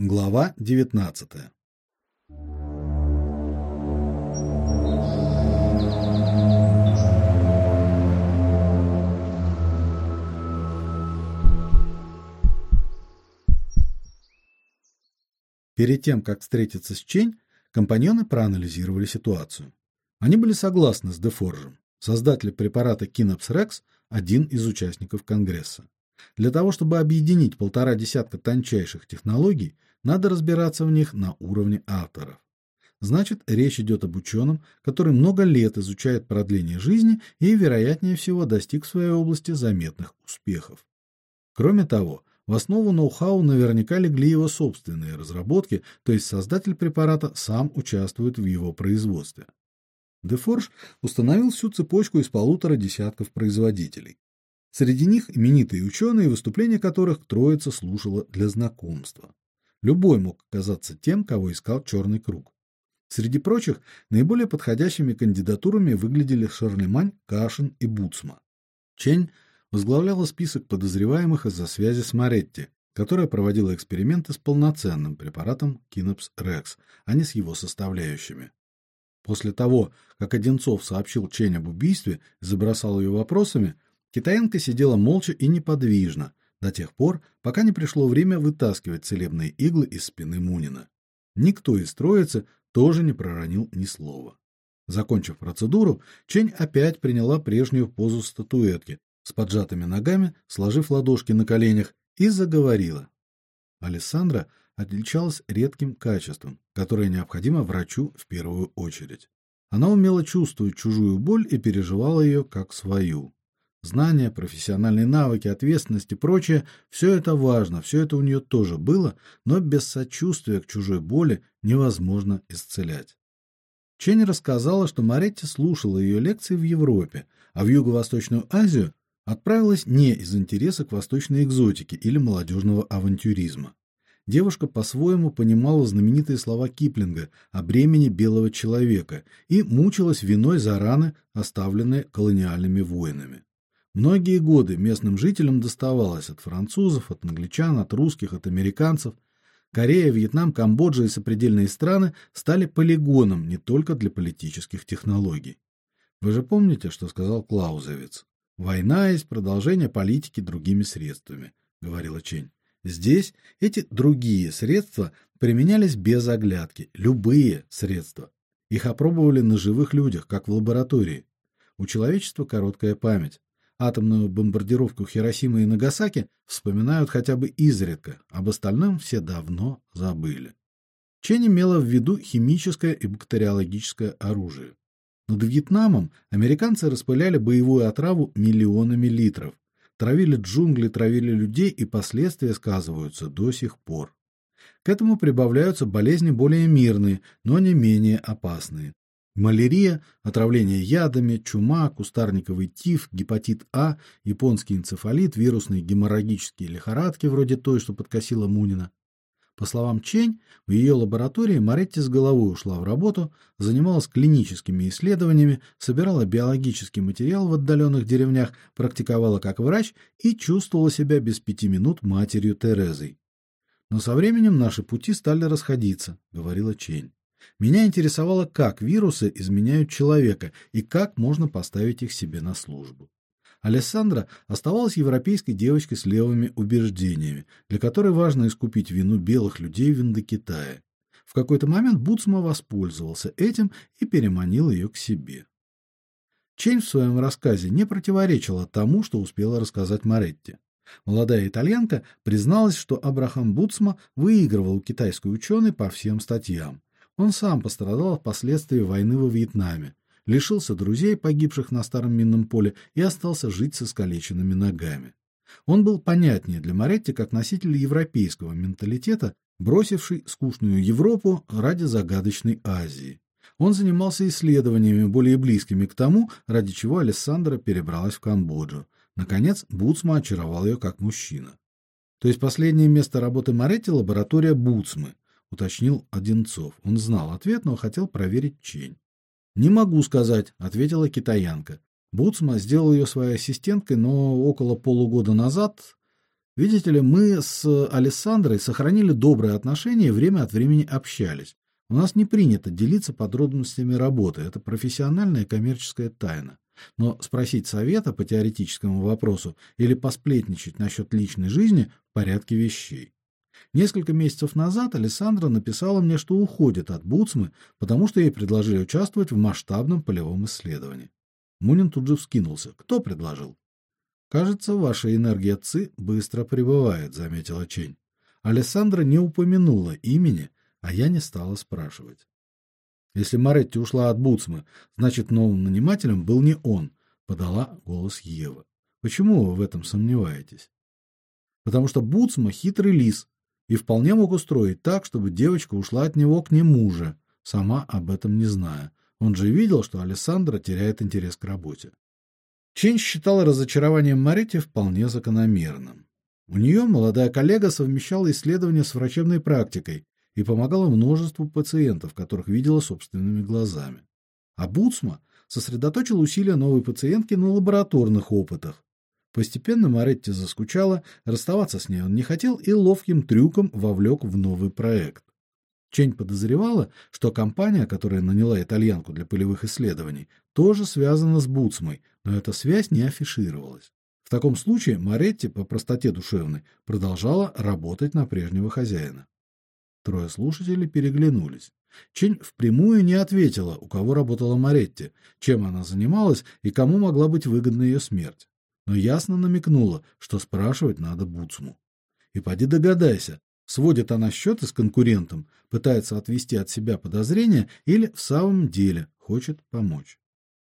Глава 19. Перед тем, как встретиться с Чень, компаньоны проанализировали ситуацию. Они были согласны с Дефоржем. Создатель препарата Кинопс Рекс один из участников конгресса. Для того, чтобы объединить полтора десятка тончайших технологий, надо разбираться в них на уровне авторов. Значит, речь идет об ученом, который много лет изучает продление жизни и, вероятнее всего, достиг в своей области заметных успехов. Кроме того, в основу ноу-хау наверняка легли его собственные разработки, то есть создатель препарата сам участвует в его производстве. Дефорж установил всю цепочку из полутора десятков производителей. Среди них именитые ученые, выступления которых троица слушала для знакомства. Любой мог оказаться тем, кого искал черный круг. Среди прочих наиболее подходящими кандидатурами выглядели Шарлемань, Кашин и Буцма. Чень возглавляла список подозреваемых из-за связи с Маретти, которая проводила эксперименты с полноценным препаратом Кинопс Рекс, а не с его составляющими. После того, как Одинцов сообщил Чень об убийстве и забросал ее вопросами, китаянка сидела молча и неподвижно, до тех пор, пока не пришло время вытаскивать целебные иглы из спины Мунина. Никто из троицы тоже не проронил ни слова. Закончив процедуру, Чень опять приняла прежнюю позу статуэтки, с поджатыми ногами, сложив ладошки на коленях, и заговорила. Алессандра отличалась редким качеством, которое необходимо врачу в первую очередь. Она умела чувствовать чужую боль и переживала ее как свою. Знания, профессиональные навыки, ответственность и прочее все это важно, все это у нее тоже было, но без сочувствия к чужой боли невозможно исцелять. Ченни рассказала, что Маретти слушала ее лекции в Европе, а в Юго-Восточную Азию отправилась не из интереса к восточной экзотике или молодежного авантюризма. Девушка по-своему понимала знаменитые слова Киплинга о бремени белого человека и мучилась виной за раны, оставленные колониальными воинами. Многие годы местным жителям доставалось от французов, от англичан, от русских, от американцев. Корея, Вьетнам, Камбоджа и сопредельные страны стали полигоном не только для политических технологий. Вы же помните, что сказал Клаузевиц? Война есть продолжение политики другими средствами, говорила Чень. Здесь эти другие средства применялись без оглядки, любые средства. Их опробовали на живых людях, как в лаборатории. У человечества короткая память атомную бомбардировку Хиросимы и Нагасаки вспоминают хотя бы изредка, об остальном все давно забыли. Чен имела в виду химическое и бактериологическое оружие. Над Вьетнамом американцы распыляли боевую отраву миллионами литров, травили джунгли, травили людей, и последствия сказываются до сих пор. К этому прибавляются болезни более мирные, но не менее опасные. Малярия, отравление ядами, чума, кустарниковый тиф, гепатит А, японский энцефалит, вирусные геморрагические лихорадки вроде той, что подкосила Мунина. По словам Чень, в ее лаборатории Маретти с головой ушла в работу, занималась клиническими исследованиями, собирала биологический материал в отдаленных деревнях, практиковала как врач и чувствовала себя без пяти минут матерью Терезой. Но со временем наши пути стали расходиться, говорила Чень. Меня интересовало, как вирусы изменяют человека и как можно поставить их себе на службу. Алессандра оставалась европейской девочкой с левыми убеждениями, для которой важно искупить вину белых людей в Индокитае. В какой-то момент Буцма воспользовался этим и переманил ее к себе. Чейн в своем рассказе не противоречила тому, что успела рассказать Маретти. Молодая итальянка призналась, что Абрахам Буцма выигрывал у китайской ученой по всем статьям. Он сам пострадал от последствий войны во Вьетнаме, лишился друзей, погибших на старом минном поле, и остался жить со искалеченными ногами. Он был понятнее для Моретти как носитель европейского менталитета, бросивший скучную Европу ради загадочной Азии. Он занимался исследованиями более близкими к тому, ради чего Алессандра перебралась в Камбоджу. Наконец, Буцма очаровал ее как мужчина. То есть последнее место работы Моретти лаборатория Буцмы уточнил Одинцов. Он знал ответ, но хотел проверить Чень. Не могу сказать, ответила китаянка. Буцма сделал ее своей ассистенткой, но около полугода назад Видите ли, мы с Александрой сохранили добрые отношения и время от времени общались. У нас не принято делиться подробностями работы, это профессиональная коммерческая тайна. Но спросить совета по теоретическому вопросу или посплетничать насчет личной жизни в порядке вещей. Несколько месяцев назад Александра написала мне, что уходит от Буцмы, потому что ей предложили участвовать в масштабном полевом исследовании. Мунин тут же вскинулся. Кто предложил? Кажется, ваша энергия ЦИ быстро прибывает, заметила Чень. Александра не упомянула имени, а я не стала спрашивать. Если Маретти ушла от Буцмы, значит, новым нанимателем был не он, подала голос Ева. Почему вы в этом сомневаетесь? Потому что Буцма хитрый лис и вполне мог устроить так, чтобы девочка ушла от него к нему же, сама об этом не зная. Он же видел, что Александра теряет интерес к работе. Чень считала разочарование Маретти вполне закономерным. У нее молодая коллега совмещала исследования с врачебной практикой и помогала множеству пациентов, которых видела собственными глазами. А Буцма сосредоточил усилия новой пациентки на лабораторных опытах. Постепенно Маретти заскучала, расставаться с ней он не хотел и ловким трюком вовлек в новый проект. Чень подозревала, что компания, которая наняла итальянку для полевых исследований, тоже связана с Буцмой, но эта связь не афишировалась. В таком случае Маретти по простоте душевной продолжала работать на прежнего хозяина. Трое слушателей переглянулись. Чень впрямую не ответила, у кого работала Маретти, чем она занималась и кому могла быть выгодна ее смерть. Но ясно намекнула, что спрашивать надо Буцму. И поди догадайся, сводит она счеты с конкурентом, пытается отвести от себя подозрения или в самом деле хочет помочь.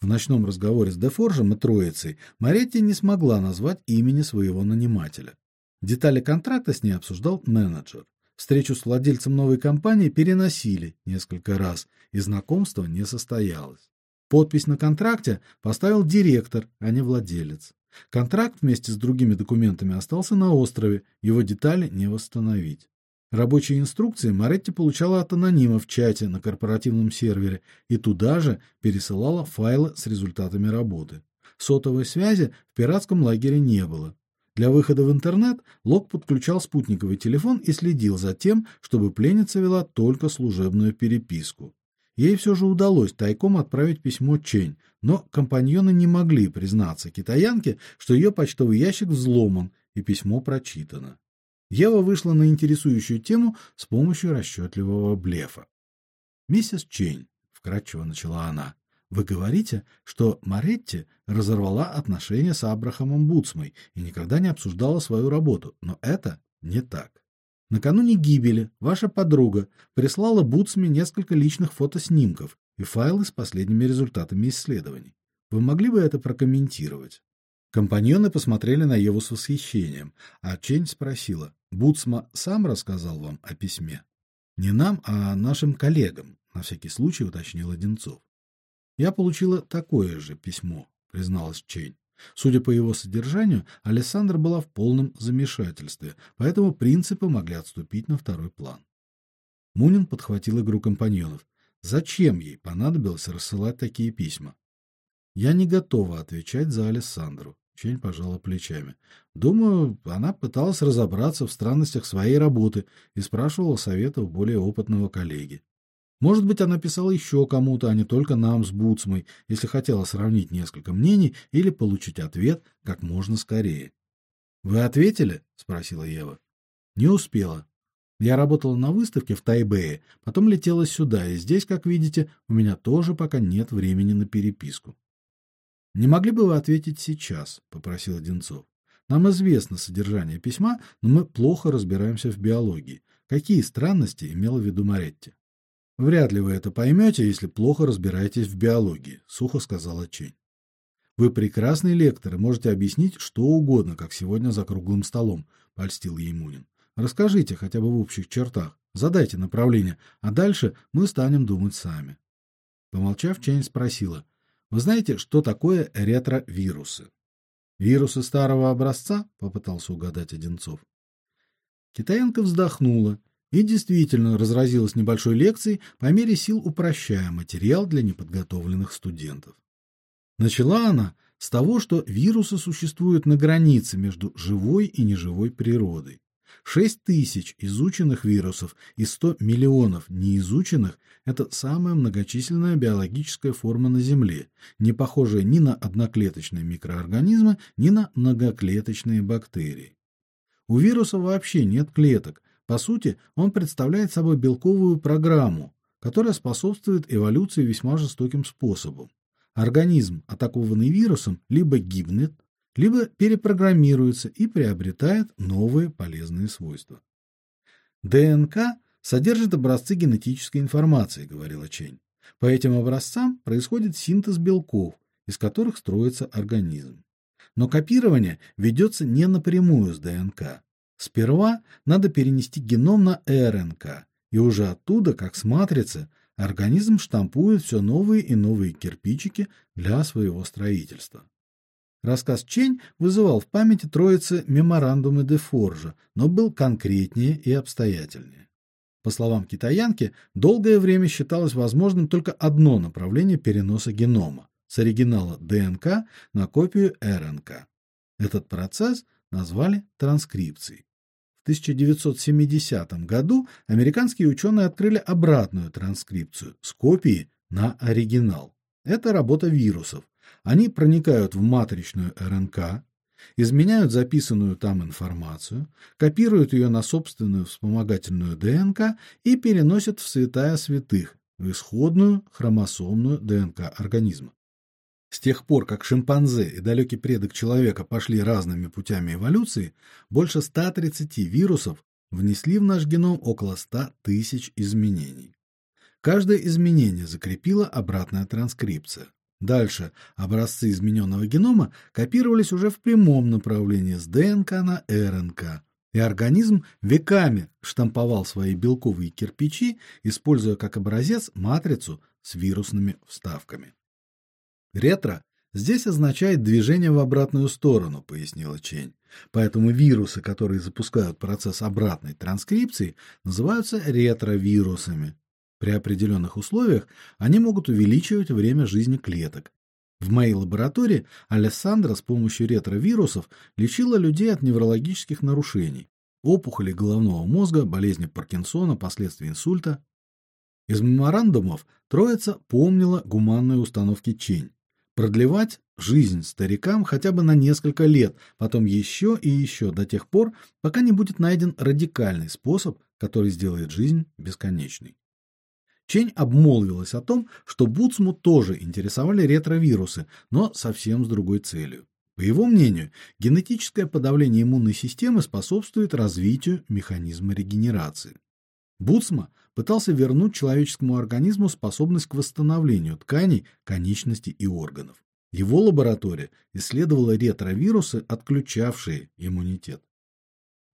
В ночном разговоре с Дефоржем и Троицей Маретти не смогла назвать имени своего нанимателя. Детали контракта с ней обсуждал менеджер. Встречу с владельцем новой компании переносили несколько раз, и знакомство не состоялось. Подпись на контракте поставил директор, а не владелец. Контракт вместе с другими документами остался на острове, его детали не восстановить. Рабочие инструкции Маретти получала от анонима в чате на корпоративном сервере и туда же пересылала файлы с результатами работы. Сотовой связи в пиратском лагере не было. Для выхода в интернет Лок подключал спутниковый телефон и следил за тем, чтобы пленница вела только служебную переписку. Ей все же удалось тайком отправить письмо Чень, но компаньоны не могли признаться китаянке, что ее почтовый ящик взломан и письмо прочитано. Ева вышла на интересующую тему с помощью расчетливого блефа. "Миссис Чень", вкратчиво начала она. Вы говорите, что Маретти разорвала отношения с Абрахамом Буцмой и никогда не обсуждала свою работу, но это не так. Накануне гибели ваша подруга прислала Буцме несколько личных фотоснимков и файлы с последними результатами исследований. Вы могли бы это прокомментировать? Компаньоны посмотрели на Еву с восхищением, а Чень спросила: "Буцма сам рассказал вам о письме?" "Не нам, а нашим коллегам", на всякий случай уточнил Одинцов. Я получила такое же письмо, призналась Чейн. Судя по его содержанию, Александра была в полном замешательстве, поэтому принципы могли отступить на второй план. Мунин подхватил игру компаньонов. Зачем ей понадобилось рассылать такие письма? Я не готова отвечать за Александру. Чень пожала плечами. Думаю, она пыталась разобраться в странностях своей работы и спрашивала советов более опытного коллеги. Может быть, она писала еще кому-то, а не только нам с Буцмой, если хотела сравнить несколько мнений или получить ответ как можно скорее. Вы ответили? спросила Ева. Не успела. Я работала на выставке в Тайбэе, потом летела сюда, и здесь, как видите, у меня тоже пока нет времени на переписку. Не могли бы вы ответить сейчас, попросил Одинцов. Нам известно содержание письма, но мы плохо разбираемся в биологии. Какие странности имела в виду Маретти? Вряд ли вы это поймете, если плохо разбираетесь в биологии, сухо сказала Чень. Вы прекрасный лектор можете объяснить что угодно, как сегодня за круглым столом, польстил ей Мунин. Расскажите хотя бы в общих чертах, задайте направление, а дальше мы станем думать сами. Помолчав, Чень спросила: "Вы знаете, что такое ретровирусы?" "Вирусы старого образца?" попытался угадать Одинцов. Китаянка вздохнула и действительно разразилась небольшой лекцией, по мере сил упрощая материал для неподготовленных студентов. Начала она с того, что вирусы существуют на границе между живой и неживой природой. 6 тысяч изученных вирусов и 100 миллионов неизученных – это самая многочисленная биологическая форма на Земле, не похожая ни на одноклеточные микроорганизмы, ни на многоклеточные бактерии. У вируса вообще нет клеток. По сути, он представляет собой белковую программу, которая способствует эволюции весьма жестоким способом. Организм, атакованный вирусом, либо гибнет, либо перепрограммируется и приобретает новые полезные свойства. ДНК содержит образцы генетической информации, говорила Чень. По этим образцам происходит синтез белков, из которых строится организм. Но копирование ведется не напрямую с ДНК. Сперва надо перенести геном на РНК, и уже оттуда, как с матрицы, организм штампует все новые и новые кирпичики для своего строительства. Рассказ Чень вызывал в памяти троицы меморандумы де Форжа, но был конкретнее и обстоятельнее. По словам китаянки, долгое время считалось возможным только одно направление переноса генома с оригинала ДНК на копию РНК. Этот процесс назвали транскрипцией. В 1970 году американские ученые открыли обратную транскрипцию с копии на оригинал. Это работа вирусов, они проникают в матричную РНК, изменяют записанную там информацию, копируют ее на собственную вспомогательную ДНК и переносят в святая святых, в исходную хромосомную ДНК организма. С тех пор, как шимпанзе и далекий предок человека пошли разными путями эволюции, больше 130 вирусов внесли в наш геном около 100 тысяч изменений. Каждое изменение закрепила обратная транскрипция. Дальше образцы измененного генома копировались уже в прямом направлении с ДНК на РНК, и организм веками штамповал свои белковые кирпичи, используя как образец матрицу с вирусными вставками. Ретро здесь означает движение в обратную сторону, пояснила Чень. Поэтому вирусы, которые запускают процесс обратной транскрипции, называются ретровирусами. При определенных условиях они могут увеличивать время жизни клеток. В моей лаборатории Алессандра с помощью ретровирусов лечила людей от неврологических нарушений: опухоли головного мозга, болезни Паркинсона, последствий инсульта. Из меморандумов Троица помнила гуманные установки Чень: продлевать жизнь старикам хотя бы на несколько лет, потом еще и еще до тех пор, пока не будет найден радикальный способ, который сделает жизнь бесконечной. Чень обмолвилась о том, что Буцму тоже интересовали ретровирусы, но совсем с другой целью. По его мнению, генетическое подавление иммунной системы способствует развитию механизма регенерации. Буцма пытался вернуть человеческому организму способность к восстановлению тканей, конечностей и органов. Его лаборатория исследовала ретровирусы, отключавшие иммунитет.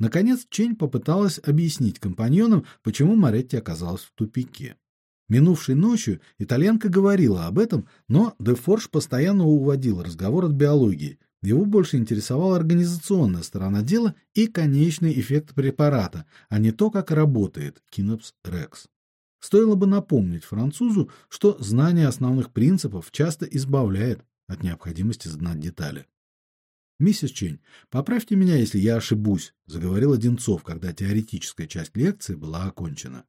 Наконец, Чень попыталась объяснить компаньонам, почему Маретти оказалась в тупике. Минувшей ночью итальянка говорила об этом, но Дефорж постоянно уводил разговор от биологии. Его больше интересовала организационная сторона дела и конечный эффект препарата, а не то, как работает Кинопс Рекс. Стоило бы напомнить французу, что знание основных принципов часто избавляет от необходимости знать детали. Миссис Чень, поправьте меня, если я ошибусь, заговорил Одинцов, когда теоретическая часть лекции была окончена.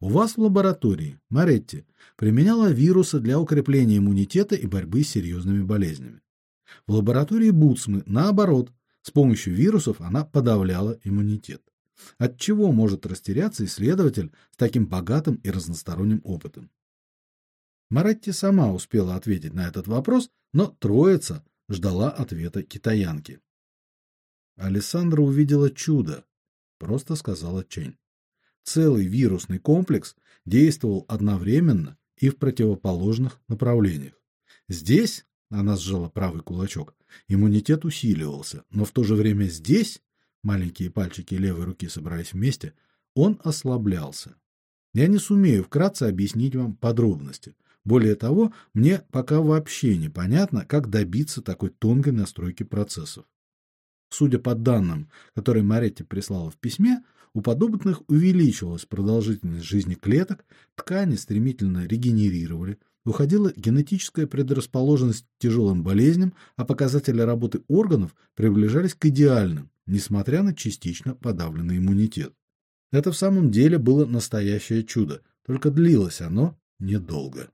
У вас в лаборатории Маретти применяла вирусы для укрепления иммунитета и борьбы с серьезными болезнями. В лаборатории Буцмы, наоборот, с помощью вирусов она подавляла иммунитет. От чего может растеряться исследователь с таким богатым и разносторонним опытом? Маретти сама успела ответить на этот вопрос, но троица ждала ответа китаянки. Александра увидела чудо, просто сказала Чень целый вирусный комплекс действовал одновременно и в противоположных направлениях. Здесь, она сжала правый кулачок, иммунитет усиливался, но в то же время здесь, маленькие пальчики левой руки собрались вместе, он ослаблялся. Я не сумею вкратце объяснить вам подробности. Более того, мне пока вообще непонятно, как добиться такой тонкой настройки процессов. Судя по данным, которые Маретти прислала в письме, у подопытных увеличивалась продолжительность жизни клеток, ткани стремительно регенерировали, уходила генетическая предрасположенность к тяжелым болезням, а показатели работы органов приближались к идеальным, несмотря на частично подавленный иммунитет. Это в самом деле было настоящее чудо, только длилось оно недолго.